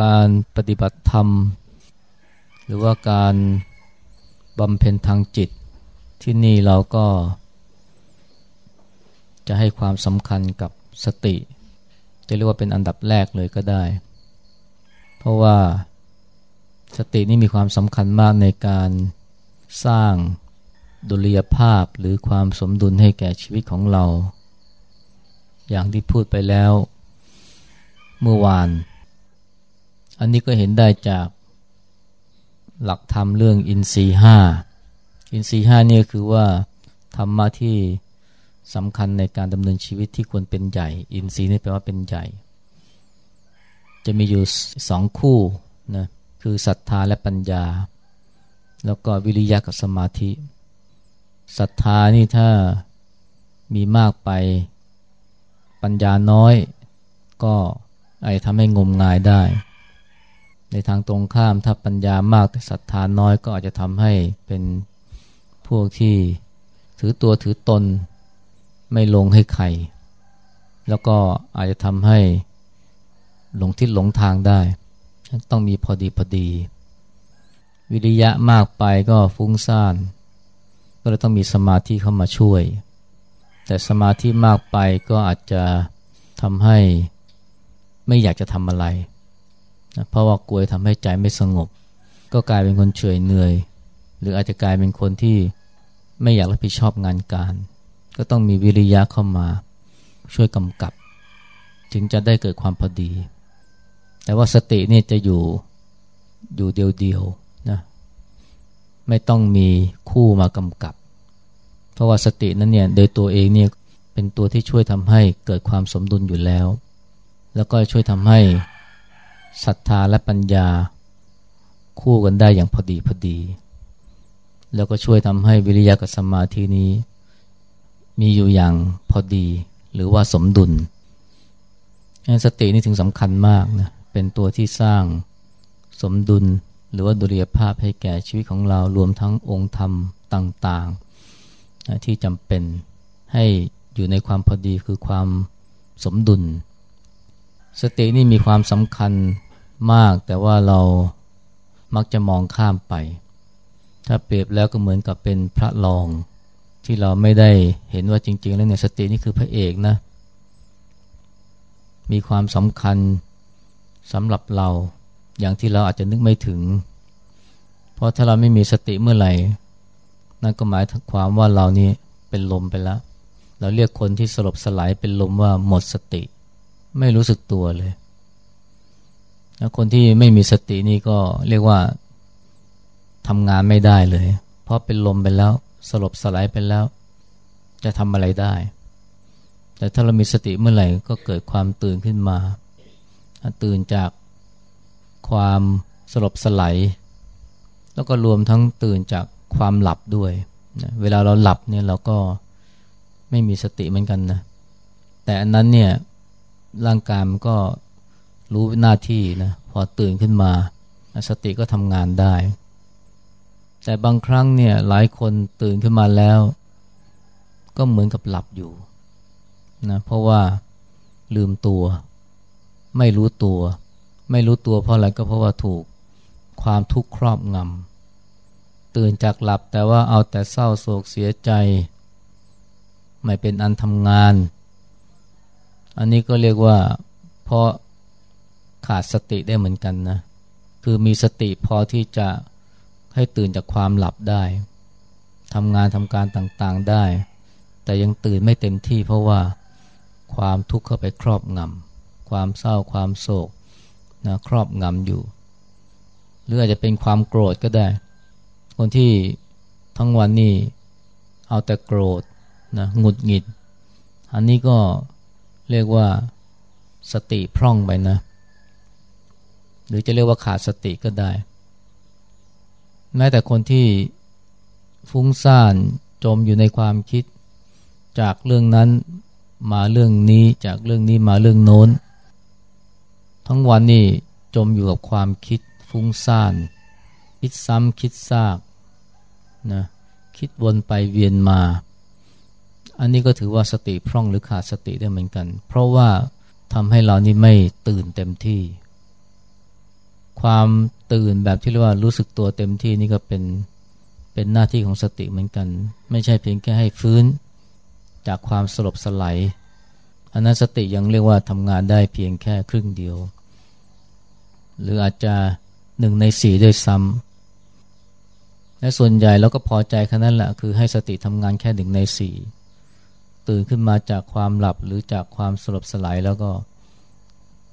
การปฏิบัติธรรม หรือว่าการบำเพ็ญทางจิต ที่นี่เราก็ จะให้ความสำคัญกับสติ จะเรียกว่าเป็นอันดับแรกเลยก็ได้ เพราะว่าสตินี่มีความสำคัญมากในการสร้างดุลยภาพหรือความสมดุลให้แก่ชีวิตของเรา อย่างที่พูดไปแล้วเมื่อวาน อันนี้ก็เห็นได้จากหลักธรรมเรื่องอินทรีห้า อินทรีห้านี่คือว่าธรรมะที่สำคัญในการดำเนินชีวิตที่ควรเป็นใหญ่ อินทรีย์นี่แปลว่าเป็นใหญ่ จะมีอยู่สองคู่นะคือศรัทธาและปัญญา แล้วก็วิริยะกับสมาธิศรัทธานี่ถ้ามีมากไปปัญญาน้อย ก็อาจทำให้งมงายได้ ในทางตรงข้ามถ้าปัญญามากแต่ศรัทธาน้อยก็อาจจะทำให้เป็นพวกที่ถือตัวถือตนไม่ลงให้ใคร แล้วก็อาจจะทำให้หลงทิศหลงทางได้ ต้องมีพอดีพอดี วิริยะมากไปก็ฟุ้งซ่าน ก็เลยต้องมีสมาธิเข้ามาช่วย แต่สมาธิมากไปก็อาจจะทำให้ไม่อยากจะทำอะไร นะเพราะว่ากลัวทำให้ใจไม่สงบ ก็กลายเป็นคนเฉยเหนื่อย หรืออาจจะกลายเป็นคนที่ไม่อยากรับผิดชอบงานการ ก็ต้องมีวิริยะเข้ามาช่วยกำกับ ถึงจะได้เกิดความพอดี แต่ว่าสตินี่จะอยู่อยู่เดียวๆนะไม่ต้องมีคู่มากำกับ เพราะว่าสตินั้นเนี่ยโดยตัวเองเนี่ยเป็นตัวที่ช่วยทำให้เกิดความสมดุลอยู่แล้ว แล้วก็ช่วยทำให้ ศรัทธาและปัญญาคู่กันได้อย่างพอดีพอดี แล้วก็ช่วยทำให้วิริยะกับสมาธินี้ มีอยู่อย่างพอดีหรือว่าสมดุลสตินี่ถึงสำคัญมากนะเป็นตัวที่สร้างสมดุลหรือว่าดุลยภาพให้แก่ชีวิตของเรารวมทั้งองค์ธรรมต่างๆนะที่จำเป็นให้อยู่ในความพอดีคือความสมดุล สตินี่มีความสำคัญ มากแต่ว่าเรามักจะมองข้ามไป ถ้าเปรียบแล้วก็เหมือนกับเป็นพระรอง ที่เราไม่ได้เห็นว่าจริง ๆ แล้วเนี่ยสตินี่คือพระเอกนะ มีความสำคัญสำหรับเราอย่างที่เราอาจจะนึกไม่ถึง เพราะถ้าเราไม่มีสติเมื่อไหร่ นั่นก็หมายถึงความว่าเรานี่เป็นลมไปแล้ว เราเรียกคนที่สลบสลายเป็นลมว่าหมดสติ ไม่รู้สึกตัวเลย คนที่ไม่มีสตินี่ก็เรียกว่าทำงานไม่ได้เลย เพราะเป็นลมไปแล้ว สลบสลายไปแล้ว จะทำอะไรได้ แต่ถ้าเรามีสติเมื่อไหร่ก็เกิดความตื่นขึ้นมา ตื่นจากความสลบสลายแล้วก็รวมทั้งตื่นจากความหลับด้วยเวลาเราหลับเนี่ยเราก็ไม่มีสติเหมือนกันนะ แต่อันนั้นเนี่ยร่างกายมันก็ รู้หน้าที่นะพอตื่นขึ้นมา สติก็ทำงานได้ แต่บางครั้งเนี่ยหลายคนตื่นขึ้นมาแล้ว ก็เหมือนกับหลับอยู่นะเพราะว่าลืมตัว ไม่รู้ตัว ไม่รู้ตัวเพราะอะไรก็เพราะว่าถูกความทุกข์ครอบงำตื่นจากหลับแต่ว่าเอาแต่เศร้าโศกเสียใจ ไม่เป็นอันทำงาน อันนี้ก็เรียกว่าเพราะ ขาดสติได้เหมือนกันนะ คือมีสติพอที่จะให้ตื่นจากความหลับได้ทำงานทำการต่างๆได้ แต่ยังตื่นไม่เต็มที่เพราะว่าความทุกข์เข้าไปครอบงำความเศร้าความโศกนะครอบงำอยู่ หรืออาจจะเป็นความโกรธก็ได้ คนที่ทั้งวันนี้เอาแต่โกรธนะหงุดหงิด อันนี้ก็เรียกว่าสติพร่องไปนะ หรือจะเรียกว่าขาดสติก็ได้ แม้แต่คนที่ฟุ้งซ่านจมอยู่ในความคิด จากเรื่องนั้นมาเรื่องนี้จากเรื่องนี้มาเรื่องโน้น ทั้งวันนี่จมอยู่กับความคิดฟุ้งซ่าน คิดซ้ำคิดซากนะคิดวนไปเวียนมา อันนี้ก็ถือว่าสติพร่องหรือขาดสติได้เหมือนกัน เพราะว่าทำให้เรานี่ไม่ตื่นเต็มที่ ความตื่นแบบที่เรียกว่ารู้สึกตัวเต็มที่นี่ก็เป็นเป็นหน้าที่ของสติเหมือนกัน ไม่ใช่เพียงแค่ให้ฟื้นจากความสลบสลายอันนั้นสติยังเรียกว่าทำงานได้เพียงแค่ครึ่งเดียว หรืออาจจะหนึ่งในสี่ด้วยซ้ำและส่วนใหญ่เราก็พอใจแค่นั้นแหละคือให้สติทำงานแค่หนึ่งในสี่ตื่นขึ้นมาจากความหลับหรือจากความสลบสลายแล้วก็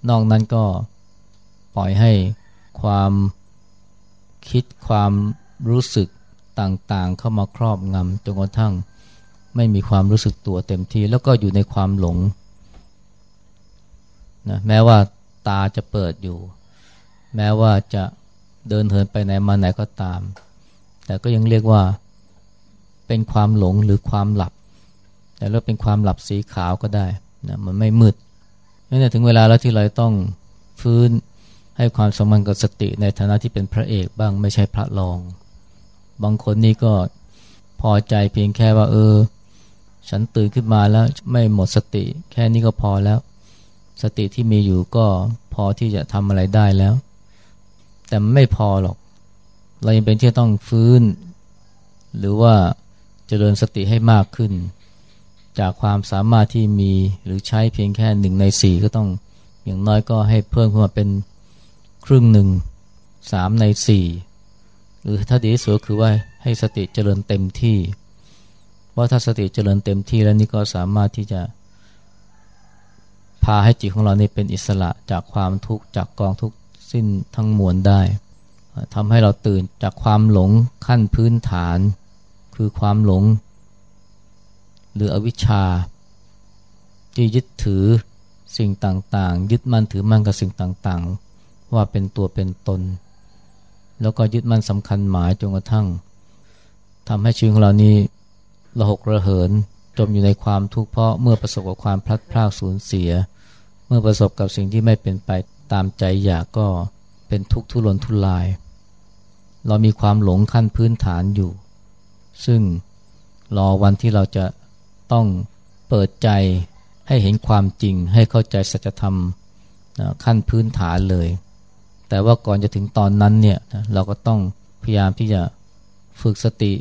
นอกนั้นก็ปล่อยให้ ความคิดความรู้สึกต่างๆ เข้ามาครอบงำจนกระทั่งไม่มีความรู้สึกตัวเต็มที่ แล้วก็อยู่ในความหลงนะแม้ว่าตาจะเปิดอยู่ แม้ว่าจะเดินเหินไปไหนมาไหนก็ตาม แต่ก็ยังเรียกว่าเป็นความหลงหรือความหลับ แต่แล้วเป็นความหลับสีขาวก็ได้นะมันไม่มืดนี่ถึงเวลาแล้วที่เราต้องฟื้น ให้ความสมคัญกับสติในฐานะที่เป็นพระเอกบ้างไม่ใช่พระรอง บางคนนี่ก็พอใจเพียงแค่ว่า เออ ฉันตื่นขึ้นมาแล้วไม่หมดสติ แค่นี้ก็พอแล้ว สติที่มีอยู่ก็พอที่จะทำอะไรได้แล้ว แต่ไม่พอหรอก เรายังเป็นที่ต้องฟื้น หรือว่าเจริญสติให้มากขึ้น จากความสามารถที่มีหรือใช้เพียงแค่หนึ่งในสี่ก็ต้องอย่างน้อยก็ให้เพิ่มขึ้นมาเป็น ครึ่งหนึ่งสามในสี่หรือถ้าดีที่สุดคือว่าให้สติเจริญเต็มที่ เพราะถ้าสติเจริญเต็มที่แล้วนี่ก็สามารถที่จะพาให้จิตของเรานี่เป็นอิสระจากความทุกข์จากกองทุกสิ้นทั้งมวลได้ทำให้เราตื่นจากความหลงขั้นพื้นฐาน คือความหลง หรืออวิชชา ที่ยึดถือสิ่งต่างๆ ยึดมั่นถือมั่นกับสิ่งต่างๆ ว่าเป็นตัวเป็นตน แล้วก็ยึดมั่นสำคัญหมายจนกระทั่งทำให้ชีวิตของเรานี้ระหกระเหินจมอยู่ในความทุกข์เพราะเมื่อประสบกับความพลัดพรากสูญเสีย เมื่อประสบกับสิ่งที่ไม่เป็นไปตามใจอยากก็เป็นทุกข์ทุรนทุราย เรามีความหลงขั้นพื้นฐานอยู่ ซึ่งรอวันที่เราจะต้องเปิดใจให้เห็นความจริงให้เข้าใจสัจธรรมขั้นพื้นฐานเลย แต่ว่าก่อนจะถึงตอนนั้นเนี่ยเราก็ต้องพยายามที่จะฝึกสติ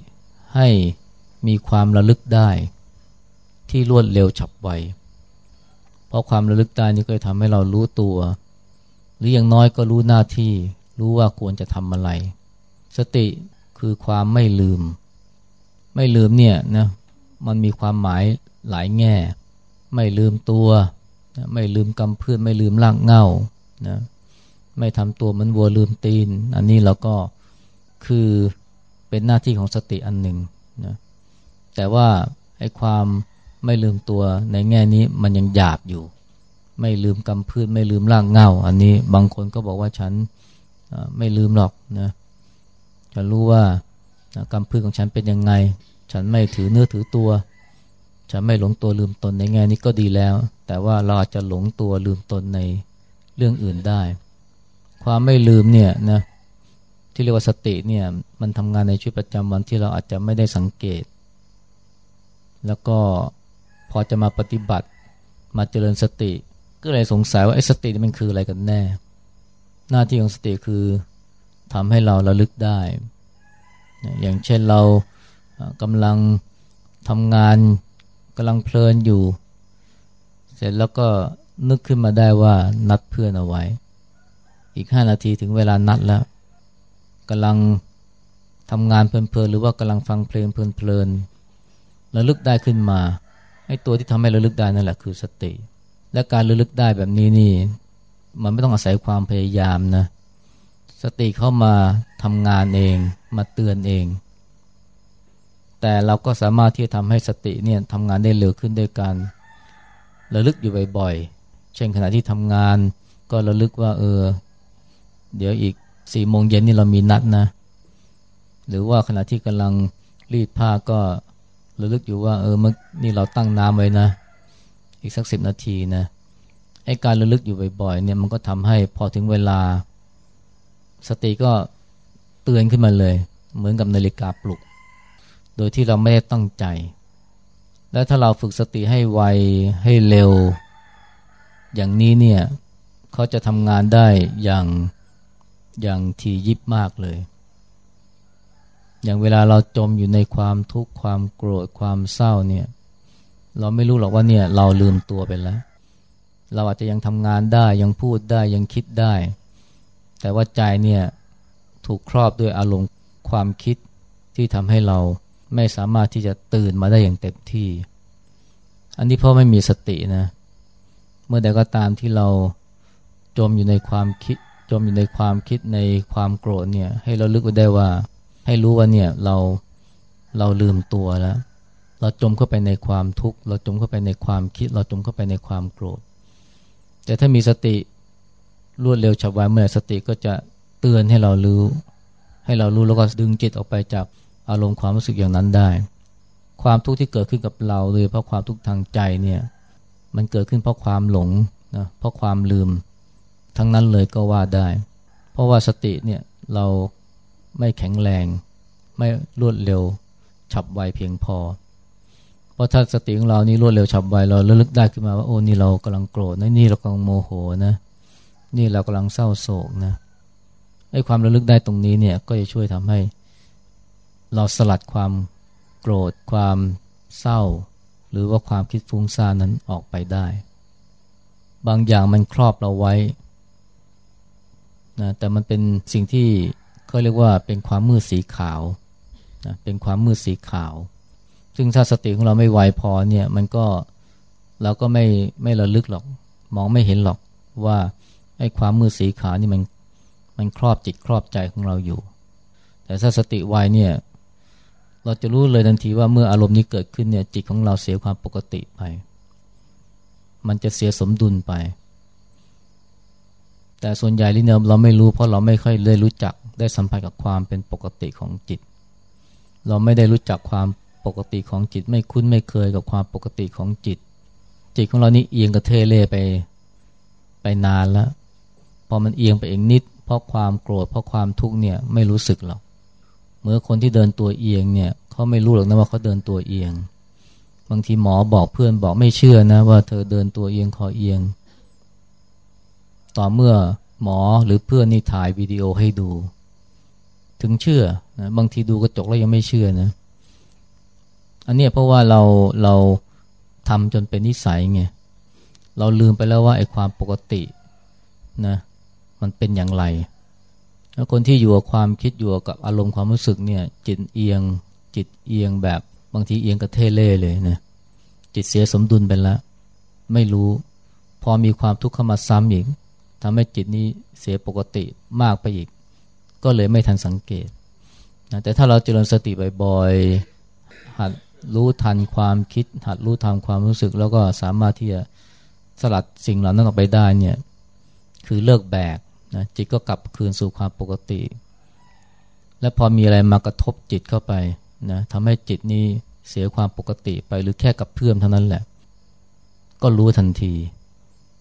ให้มีความระลึกได้ ที่รวดเร็วฉับไว เพราะความระลึกได้นี่ก็จะทำให้เรารู้ตัว หรืออย่างน้อยก็รู้หน้าที่รู้ว่าควรจะทำอะไร สติคือความไม่ลืม ไม่ลืมเนี่ยนะมันมีความหมายหลายแง่ ไม่ลืมตัว ไม่ลืมกำพืชไม่ลืมร่างเงานะ ไม่ทำตัวมือนวัวลืมตีน อันนี้เราก็คือเป็นหน้าที่ของสติอันหนึ่งนะแต่ว่าไอ้ความไม่ลืมตัวในแง่นี้มันยังหยาบอยู่ ไม่ลืมกำพืชไม่ลืมร่างเงาอันนี้บางคนก็บอกว่าฉันไม่ลืมหรอกนะฉันรู้ว่ากำพืชของฉันเป็นยังไง ฉันไม่ถือเนื้อถือตัว ฉันไม่หลงตัวลืมตนในแง่นี้ก็ดีแล้ว แต่ว่าเราอาจจะหลงตัวลืมตนในเรื่องอื่นได้ ความไม่ลืมเนี่ยนะที่เรียกว่าสติเนี่ยมันทำงานในชีวิตประจำวันที่เราอาจจะไม่ได้สังเกต แล้วก็พอจะมาปฏิบัติมาเจริญสติ ก็เลยสงสัยว่าไอ้สติมันคืออะไรกันแน่ หน้าที่ของสติคือทำให้เราระลึกได้ อย่างเช่นเรากำลังทำงานกำลังเพลินอยู่ เสร็จแล้วก็นึกขึ้นมาได้ว่านัดเพื่อนเอาไว้ อีกห้านาทีถึงเวลานัดแล้วกำลังทำงานเพลินๆหรือว่ากำลังฟังเพลงเพลินๆระลึกได้ขึ้นมาไอ้ตัวที่ทำให้ระลึกได้นั่นแหละคือสติ และการระลึกได้แบบนี้นี่ มันไม่ต้องอาศัยความพยายามนะสติเข้ามาทำงานเองมาเตือนเอง แต่เราก็สามารถที่จะทำให้สติเนี่ยทำงานได้เร็วขึ้นด้วยการระลึกอยู่บ่อยๆเช่นขณะที่ทำงานก็ระลึกว่าเออ เดี๋ยวอีกสี่โมงเย็นนี่เรามีนัดนะ หรือว่าขณะที่กำลังรีดผ้าก็ระลึกอยู่ว่า เออเมื่อนี่เราตั้งน้ำไว้นะ อีกสักสิบนาทีนะไอ้การระลึกอยู่บ่อยๆเนี่ยมันก็ทำให้พอถึงเวลา สติก็เตือนขึ้นมาเลย เหมือนกับนาฬิกาปลุก โดยที่เราไม่ได้ตั้งใจ แล้วถ้าเราฝึกสติให้ไวให้เร็ว อย่างนี้เนี่ยเขาจะทำงานได้อย่าง อย่างทียิบมากเลย อย่างเวลาเราจมอยู่ในความทุกข์ความโกรธความเศร้าเนี่ย เราไม่รู้หรอกว่าเนี่ยเราลืมตัวไปแล้ว เราอาจจะยังทำงานได้ยังพูดได้ยังคิดได้ แต่ว่าใจเนี่ยถูกครอบด้วยอารมณ์ความคิดที่ทำให้เราไม่สามารถที่จะตื่นมาได้อย่างเต็มที่ อันนี้เพราะไม่มีสตินะ เมื่อใดก็ตามที่เราจมอยู่ในความคิด จมอยู่ในความคิดในความโกรธเนี่ย ให้เราลึกไว้ได้ว่า ให้รู้ว่าเนี่ยเราเราลืมตัวแล้ว เราจมเข้าไปในความทุกข์ เราจมเข้าไปในความคิด เราจมเข้าไปในความโกรธ แต่ถ้ามีสติรวดเร็วฉับไวเมื่อสติก็จะเตือนให้เรารู้ ให้เรารู้แล้วก็ดึงจิตออกไปจากอารมณ์ความรู้สึกอย่างนั้นได้ ความทุกข์ที่เกิดขึ้นกับเราเลยเพราะความทุกข์ทางใจเนี่ยมันเกิดขึ้นเพราะความหลงนะเพราะความลืม ทั้งนั้นเลยก็ว่าได้ เพราะว่าสติเนี่ยเราไม่แข็งแรง ไม่รวดเร็วฉับไวเพียงพอ เพราะถ้าสติของเรานี่รวดเร็วฉับไวเราระลึกได้ขึ้นมาว่าโอ้นี่เรากำลังโกรธนะนี่เรากำลังโมโหนะ นี่เรากำลังเศร้าโศกนะไอ้ความระลึกได้ตรงนี้เนี่ยก็จะช่วยทำให้ เราสลัดความโกรธ ความเศร้า หรือว่าความคิดฟุ้งซ่านนั้นออกไปได้ บางอย่างมันครอบเราไว้ นะแต่มันเป็นสิ่งที่เขาเรียกว่าเป็นความมืดสีขาวนะเป็นความมืดสีขาว ซึ่งถ้าสติของเราไม่ไวพอเนี่ยมันก็เราก็ไม่ไม่ระลึกหรอก มองไม่เห็นหรอกว่าไอ้ความมืดสีขาวนี่มันมันครอบจิตครอบใจของเราอยู่ แต่ถ้าสติไวเนี่ยเราจะรู้เลยทันทีว่าเมื่ออารมณ์นี้เกิดขึ้นเนี่ยจิตของเราเสียความปกติไป มันจะเสียสมดุลไป แต่ส่วนใหญ่ลิเนเราไม่รู้เพราะเราไม่ค่อยได้รู้จักได้สัมผัสกับความเป็นปกติของจิต เราไม่ได้รู้จักความปกติของจิต ไม่คุ้นไม่เคยกับความปกติของจิต จิตของเรานี่เอียงกระเทเล่ไปไปนานแล้วพอมันเอียงไปเองนิด เพราะความโกรธเพราะความทุกข์เนี่ยไม่รู้สึกหรอกเมื่อคนที่เดินตัวเอียงเนี่ยเขาไม่รู้หรอกนะว่าเขาเดินตัวเอียง บางทีหมอบอกเพื่อนบอกไม่เชื่อนะว่าเธอเดินตัวเอียงคอเอียง ต่อเมื่อหมอหรือเพื่อนนี่ถ่ายวิดีโอให้ดู ถึงเชื่อนะบางทีดูกระจกแล้วยังไม่เชื่อนะ อันนี้เพราะว่าเราเราทำจนเป็นนิสัยไงเราลืมไปแล้วว่าไอ้ความปกตินะมันเป็นอย่างไรแล้วคนที่อยู่กับความคิดอยู่กับอารมณ์ความรู้สึกเนี่ย จิตเอียง จิตเอียงแบบบางทีเอียงกระเทเล่เลยนะจิตเสียสมดุลไปแล้ว ไม่รู้ พอมีความทุกข์เข้ามาซ้ำอีก ทำให้จิตนี้เสียปกติมากไปอีก ก็เลยไม่ทันสังเกตนะแต่ถ้าเราเจริญสติบ่อยๆ หัดรู้ทันความคิด หัดรู้ทันความรู้สึก แล้วก็สามารถที่จะสลัดสิ่งเหล่านั้นออกไปได้เนี่ยคือเลิกแบกนะจิตก็กลับคืนสู่ความปกติ และพอมีอะไรมากระทบจิตเข้าไปนะทำให้จิตนี้เสียความปกติไปหรือแค่กับเพื่อมเท่านั้นแหละ ก็รู้ทันที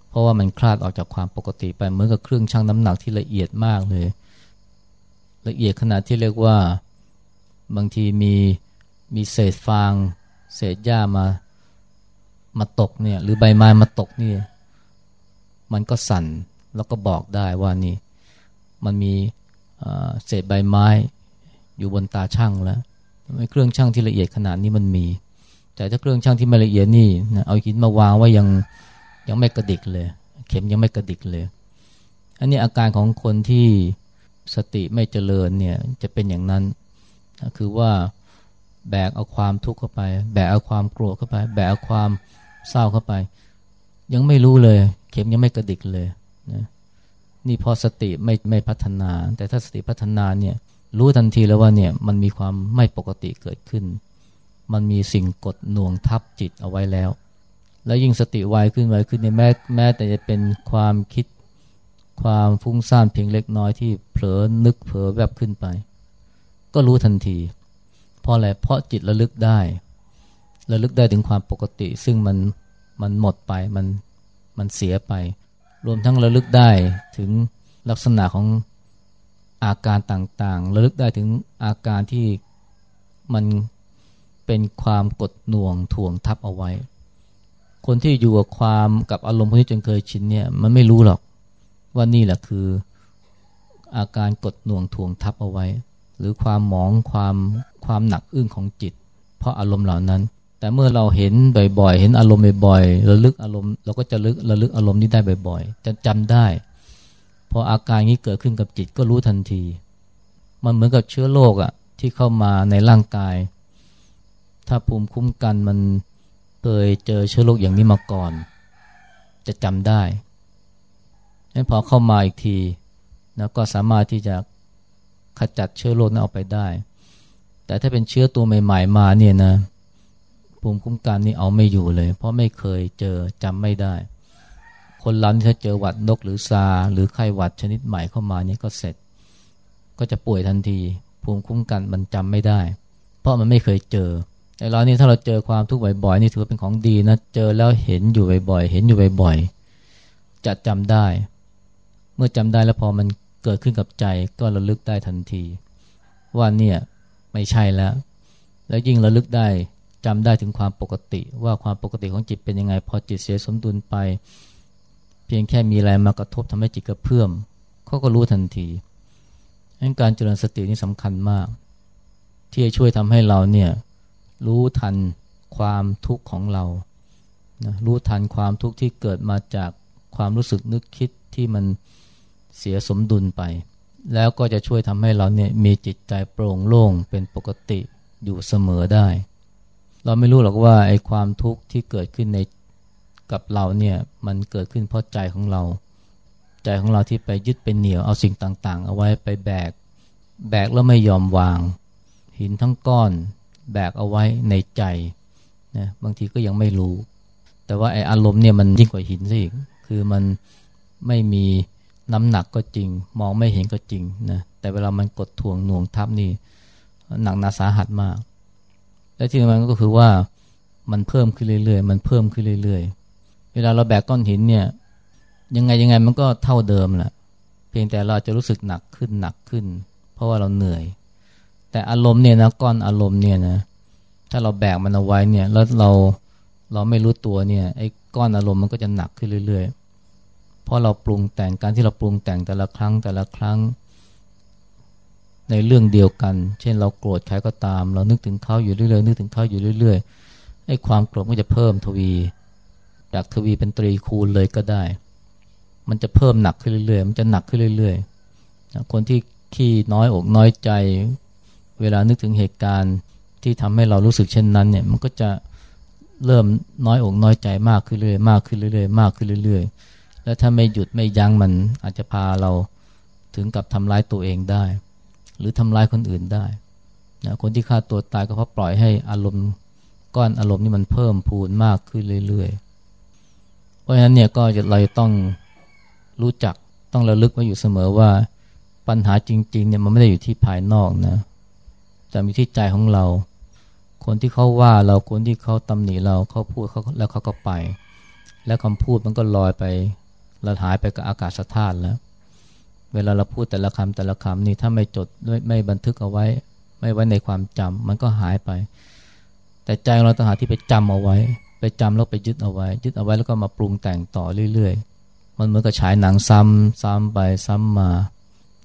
เพราะว่ามันคลาดออกจากความปกติไปเหมือนกับเครื่องชั่งน้ำหนักที่ละเอียดมากเลย ละเอียดขนาดที่เรียกว่าบางทีมีมีเศษฟาง เศษหญ้ามามาตกเนี่ยหรือใบไม้มาตกเนี่ยมันก็สั่นแล้วก็บอกได้ว่านี่ มันมีเศษใบไม้อยู่บนตาช่างแล้วเครื่องช่างที่ละเอียดขนาดนี้มันมี แต่ถ้าเครื่องช่างที่ไม่ละเอียดนี่เอาหินมาวางว่ายัง ยังไม่กระดิกเลย เข็มยังไม่กระดิกเลย อันนี้อาการของคนที่สติไม่เจริญเนี่ยจะเป็นอย่างนั้น คือว่าแบกเอาความทุกข์เข้าไป แบกเอาความโกรธเข้าไป แบกเอาความเศร้าเข้าไป ยังไม่รู้เลย เข็มยังไม่กระดิกเลยนะนี่พอสติไม่ไม่พัฒนา แต่ถ้าสติพัฒนาเนี่ยรู้ทันทีแล้วว่าเนี่ยมันมีความไม่ปกติเกิดขึ้น มันมีสิ่งกดหน่วงทับจิตเอาไว้แล้ว แล้วยิ่งสติไวขึ้นไวขึ้นเนี่ยแม้แม้แต่จะเป็นความคิดความฟุ้งซ่านเพียงเล็กน้อยที่เผลอนึกเผลอแวบขึ้นไป ก็รู้ทันที เพราะอะไรเพราะจิตระลึกได้ระลึกได้ถึงความปกติ ซึ่งมันมันหมดไปมันมันเสียไป รวมทั้งระลึกได้ถึงลักษณะของอาการต่างๆ ระลึกได้ถึงอาการที่มันเป็นความกดหน่วงถ่วงทับเอาไว้ คนที่อยู่กับความกับอารมณ์พวกนี้จนเคยชินเนี่ยมันไม่รู้หรอกว่านี่แหละคืออาการกดหน่วงถ่วงทับเอาไว้ หรือความหมองความความหนักอึ้งของจิต เพราะอารมณ์เหล่านั้น แต่เมื่อเราเห็นบ่อยๆ เห็นอารมณ์บ่อยๆระลึกอารมณ์เราก็จะลึกระลึกอารมณ์นี้ได้บ่อยๆ จะจำได้พออาการนี้เกิดขึ้นกับจิตก็รู้ทันที มันเหมือนกับเชื้อโรคอะที่เข้ามาในร่างกาย ถ้าภูมิคุ้มกันมัน เคยเจอเชื้อโรคอย่างนี้มาก่อน จะจำได้นั้นพอเข้ามาอีกทีนะก็สามารถที่จะขจัดเชื้อโรคนั้นออกไปได้ แต่ถ้าเป็นเชื้อตัวใหม่ๆมาเนี่ยนะภูมิคุ้มกันนี่เอาไม่อยู่เลย เพราะไม่เคยเจอจำไม่ได้ คนเราถ้าเจอหวัดนกหรือซา หรือไข้หวัดชนิดใหม่เข้ามานี่ก็เสร็จ ก็จะป่วยทันที ภูมิคุ้มกันมันจำไม่ได้ เพราะมันไม่เคยเจอ ไอ้เรานี่ถ้าเราเจอความทุกข์บ่อยๆนี่ถือว่าเป็นของดีนะเจอแล้วเห็นอยู่บ่อยๆเห็นอยู่บ่อยๆจะจำได้ เมื่อจำได้แล้วพอมันเกิดขึ้นกับใจก็ระลึกได้ทันที ว่าเนี่ยไม่ใช่แล้ว แล้วยิ่งระลึกได้จำได้ถึงความปกติ ว่าความปกติของจิตเป็นยังไง พอจิตเสียสมดุลไป เพียงแค่มีอะไรมากระทบทำให้จิตกระเพื่อมเขาก็รู้ทันทีงั้การเจริญสตินี่สำคัญมาก ที่จะช่วยทำให้เราเนี่ย รู้ทันความทุกข์ของเรานะรู้ทันความทุกข์ที่เกิดมาจากความรู้สึกนึกคิดที่มันเสียสมดุลไป แล้วก็จะช่วยทำให้เราเนี่ยมีจิตใจโปร่งโล่งเป็นปกติอยู่เสมอได้ เราไม่รู้หรอกว่าไอ้ความทุกข์ที่เกิดขึ้นในกับเราเนี่ยมันเกิดขึ้นเพราะใจของเรา ใจของเราที่ไปยึดเป็นเหนี่ยวเอาสิ่งต่างๆ เอาไว้ไปแบก แบกแล้วไม่ยอมวาง หินทั้งก้อน แบกเอาไว้ในใจนะบางทีก็ยังไม่รู้ แต่ว่าไออารมณ์เนี่ยมันยิ่งกว่าหินซะอีกคือมันไม่มีน้ำหนักก็จริง มองไม่เห็นก็จริงนะแต่เวลามันกดถ่วงหน่วงทับนี่หนักหนาสาหัสมาก และที่สำคัญก็คือว่ามันเพิ่มขึ้นเรื่อยๆ มันเพิ่มขึ้นเรื่อยๆ เวลาเราแบกก้อนหินเนี่ยยังไงยังไงมันก็เท่าเดิมแหละเพียงแต่เราจะรู้สึกหนักขึ้นหนักขึ้น เพราะว่าเราเหนื่อย แต่อารมณ์เนี่ยนะก้อนอารมณ์เนี่ยนะถ้าเราแบกมันเอาไว้เนี่ยแล้วเราเราไม่รู้ตัวเนี่ยไอ้ก้อนอารมณ์มันก็จะหนักขึ้นเรื่อยๆ เพราะเราปรุงแต่งการที่เราปรุงแต่งแต่ละครั้งแต่ละครั้ง ในเรื่องเดียวกัน เช่นเราโกรธใครก็ตาม เรานึกถึงเขาอยู่เรื่อยๆนึกถึงเขาอยู่เรื่อยๆไอ้ความโกรธมันจะเพิ่มทวี จากทวีเป็นตรีคูณเลยก็ได้ มันจะเพิ่มหนักขึ้นเรื่อยๆมันจะหนักขึ้นเรื่อยๆคนที่ขี้น้อยอกน้อยใจ เวลานึกถึงเหตุการณ์ที่ทำให้เรารู้สึกเช่นนั้นเนี่ยมันก็จะเริ่มน้อยอกน้อยใจมากขึ้นเรื่อยๆมากขึ้นเรื่อยๆมากขึ้นเรื่อยๆ แล้วถ้าไม่หยุดไม่ยั้งมันอาจจะพาเราถึงกับทำร้ายตัวเองได้ หรือทำร้ายคนอื่นได้นะคนที่ฆ่าตัวตายก็เพราะปล่อยให้อารมณ์ก้อนอารมณ์นี่มันเพิ่มพูนมากขึ้นเรื่อยๆ เพราะฉะนั้นเนี่ยก็เราต้องรู้จักต้องระลึกไว้อยู่เสมอว่าปัญหาจริงๆเนี่ยมันไม่ได้อยู่ที่ภายนอกนะ แต่มีที่ใจของเรา คนที่เขาว่าเราคนที่เขาตำหนิเราเขาพูดเขาแล้วเขาก็ไป แล้วคำพูดมันก็ลอยไปเราหายไปกับอากาศธาตุแล้ว เวลาเราพูดแต่ละคำแต่ละคำนี่ถ้าไม่จดไม่ไม่บันทึกเอาไว้ ไม่ไว้ในความจำมันก็หายไป แต่ใจเราต่างหากที่ไปจำเอาไว้ ไปจำแล้วไปยึดเอาไว้ ยึดเอาไว้แล้วก็มาปรุงแต่งต่อเรื่อยๆ มันเหมือนกับฉายหนังซ้ำซ้ำไปซ้ำมา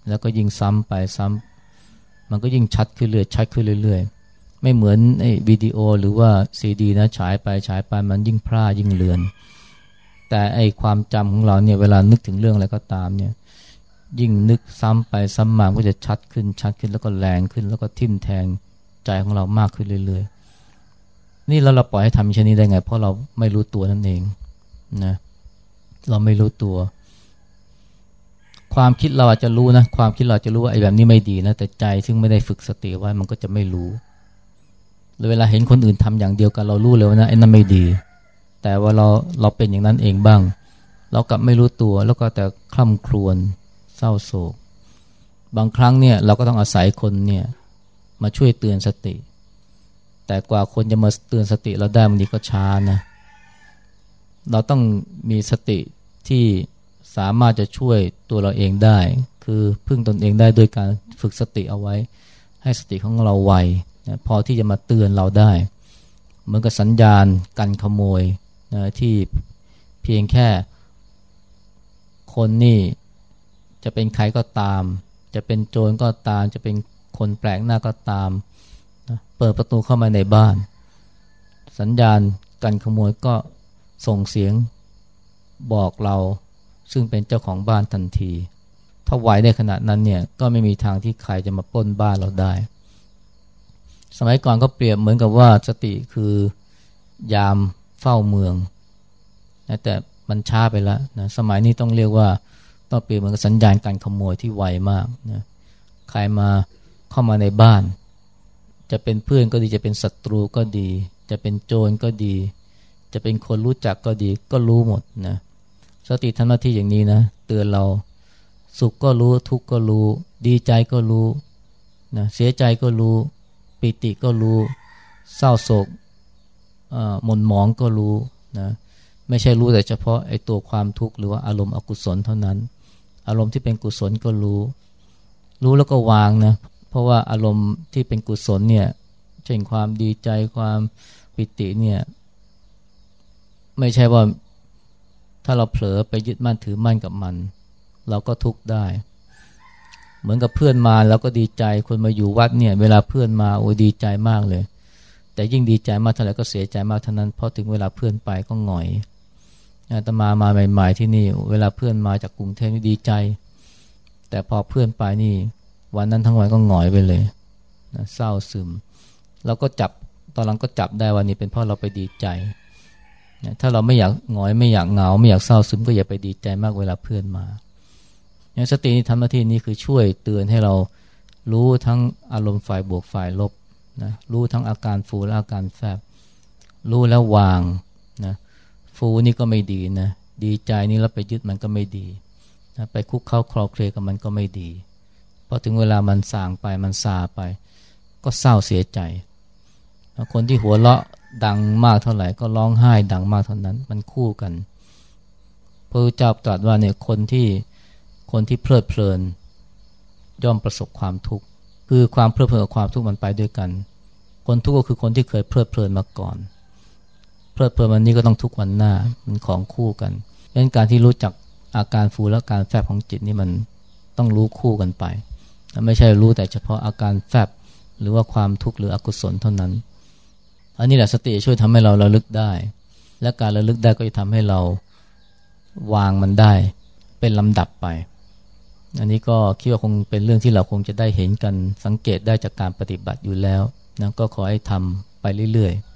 แล้วก็ยิ่งซ้ำไปซ้ำ มันก็ยิ่งชัดขึ้นเรื่อยชัดขึ้นเรื่อยๆ ไม่เหมือนไอ้วิดีโอหรือว่าซีดีนะฉายไปฉายไปมันยิ่งพร่ายิ่งเลือน แต่ไอ้ความจำของเราเนี่ยเวลานึกถึงเรื่องอะไรก็ตามเนี่ยยิ่งนึกซ้ำไปซ้ำมาก็จะชัดขึ้นชัดขึ้นแล้วก็แรงขึ้น แล้วก็ทิ่มแทงใจของเรามากขึ้นเรื่อยๆ นี่แล้วเราปล่อยให้ทำเช่นนี้ได้ไง เพราะเราไม่รู้ตัวนั่นเองนะเราไม่รู้ตัว ความคิดเราอาจจะรู้นะ ความคิดเราจะรู้ว่าไอ้แบบนี้ไม่ดีนะแต่ใจซึ่งไม่ได้ฝึกสติไว้มันก็จะไม่รู้เวลาเห็นคนอื่นทำอย่างเดียวกันเรารู้เลยว่านะไอ้นั่นไม่ดี แต่ว่าเราเราเป็นอย่างนั้นเองบ้าง เรากลับไม่รู้ตัวแล้วก็แต่คล่ำครวญเศร้าโศก บางครั้งเนี่ยเราก็ต้องอาศัยคนเนี่ยมาช่วยเตือนสติ แต่กว่าคนจะมาเตือนสติเราได้บางทีก็ช้านะเราต้องมีสติที่ สามารถจะช่วยตัวเราเองได้ คือพึ่งตนเองได้ด้วยการฝึกสติเอาไว้ ให้สติของเราไวนะพอที่จะมาเตือนเราได้ เหมือนกับสัญญาณกันขโมยนะที่เพียงแค่คนนี่จะเป็นใครก็ตาม จะเป็นโจรก็ตาม จะเป็นคนแปลกหน้าก็ตามนะเปิดประตูเข้ามาในบ้าน สัญญาณกันขโมยก็ส่งเสียงบอกเรา ซึ่งเป็นเจ้าของบ้านทันที ถ้าไหวในขณะนั้นเนี่ยก็ไม่มีทางที่ใครจะมาปล้นบ้านเราได้ สมัยก่อนก็เปรียบเหมือนกับว่าสติคือยามเฝ้าเมืองนะแต่มันช้าไปแล้วนะสมัยนี้ต้องเรียกว่าต้องเปรียบเหมือนกับสัญญาณการขโมยที่ไวมากนะใครมาเข้ามาในบ้าน จะเป็นเพื่อนก็ดีจะเป็นศัตรูก็ดี จะเป็นโจรก็ดี จะเป็นคนรู้จักก็ดีก็รู้หมดนะ สติทำหน้าที่อย่างนี้นะ เตือนเราสุขก็รู้ทุกข์ก็รู้ ดีใจก็รู้นะเสียใจก็รู้ ปิติก็รู้ เศร้าโศกหม่นหมองก็รู้นะไม่ใช่รู้แต่เฉพาะไอ้ตัวความทุกข์หรือว่าอารมณ์อกุศลเท่านั้น อารมณ์ที่เป็นกุศลก็รู้ รู้แล้วก็วางนะเพราะว่าอารมณ์ที่เป็นกุศลเนี่ยเช่นความดีใจความปิติเนี่ยไม่ใช่ว่า ถ้าเราเผลอไปยึดมั่นถือมั่นกับมัน เราก็ทุกข์ได้ เหมือนกับเพื่อนมาแล้วก็ดีใจคนมาอยู่วัดเนี่ย เวลาเพื่อนมาโอ้ดีใจมากเลย แต่ยิ่งดีใจมากเท่าไหร่ก็เสียใจมากเท่านั้นเพราะถึงเวลาเพื่อนไปก็หงอยอาตมามาใหม่ๆที่นี่ เวลาเพื่อนมาจากกรุงเทพนี่ดีใจ แต่พอเพื่อนไปนี่ วันนั้นทั้งวันก็หงอยไปเลยนะเศร้าซึมเราก็จับตอนหลังก็จับได้วันนี้เป็นเพราะเราไปดีใจ ถ้าเราไม่อยากหงอยไม่อยากเหงา ไม่อยากเศร้าซึมก็อย่าไปดีใจมากเวลาเพื่อนมาอย่างสตินี่ทำหน้าที่นี้คือช่วยเตือนให้เรารู้ทั้งอารมณ์ฝ่ายบวกฝ่ายลบนะรู้ทั้งอาการฟูและอาการแฟบรู้แล้ววางนะฟูนี่ก็ไม่ดีนะดีใจนี่แล้วไปยึดมันก็ไม่ดีนะไปคุกเข้าคลอเคลกับมันก็ไม่ดีพอถึงเวลามันสางไปมันซาไป ก็เศร้าเสียใจ คนที่หัวเราะ ดังมากเท่าไหร่ก็ร้องไห้ดังมากเท่านั้น มันคู่กันพระเจ้าตรัสว่าเนี่ยคนที่คนที่เพลิดเพลิน ย่อมประสบความทุกข์คือความเพลิดเพลินกับความทุกข์มันไปด้วยกัน คนทุกข์ก็คือคนที่เคยเพลิดเพลินมาก่อน เพลิดเพลินวันนี้ก็ต้องทุกวันหน้ามันของคู่กันดังนั้นการที่รู้จักอาการฟูและการแฟบของจิตนี่มันต้องรู้คู่กันไป ไม่ใช่รู้แต่เฉพาะอาการแฟบหรือว่าความทุกข์หรืออกุศลเท่านั้น อันนี้แหละสติช่วยทำให้เราระลึกได้ และการระลึกได้ก็จะทำให้เราวางมันได้ เป็นลำดับไป อันนี้ก็คิดว่าคงเป็นเรื่องที่เราคงจะได้เห็นกันสังเกตได้จากการปฏิบัติอยู่แล้วนะก็ขอให้ทำไปเรื่อยๆ